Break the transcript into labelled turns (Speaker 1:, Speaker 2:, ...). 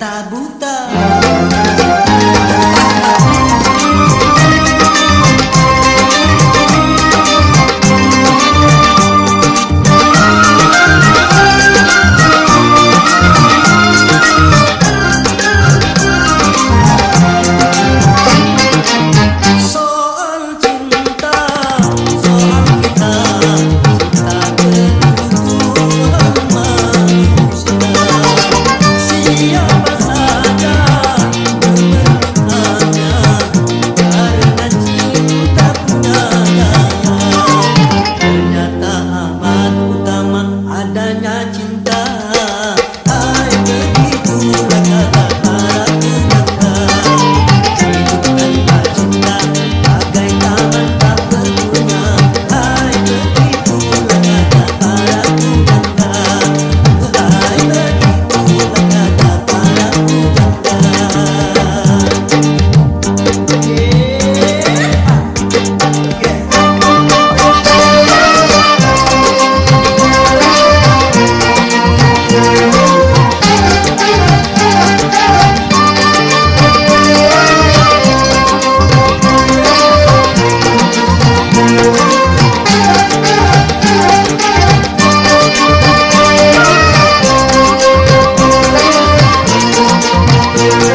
Speaker 1: buta-buta Thank you.